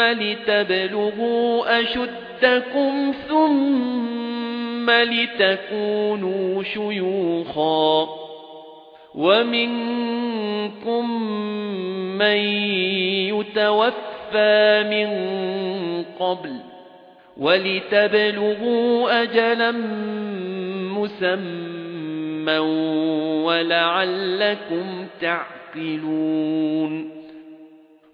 لِتَبْلُغُوا أَشُدَّكُمْ ثُمَّ لِتَكُونُوا شُيُوخًا. وَمِنكُم مَّن يُتَوَفَّى مِن قَبْلُ وَلِتَبْلُغُوا أَجَلًا مُّسَمًّى وَلَعَلَّكُمْ تَعْقِلُونَ.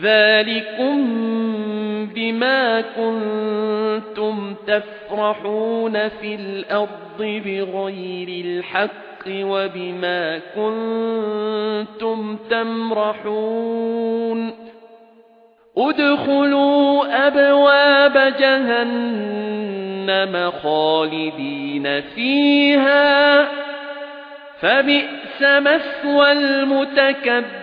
ذَلِكُمْ بِمَا كُنتُمْ تَفْرَحُونَ فِي الْأَرْضِ بِغَيْرِ الْحَقِّ وَبِمَا كُنتُمْ تَمْرَحُونَ ادْخُلُوا أَبْوَابَ جَهَنَّمَ خَالِدِينَ فِيهَا فَبِئْسَ مَثْوَى الْمُتَكَبِّرِينَ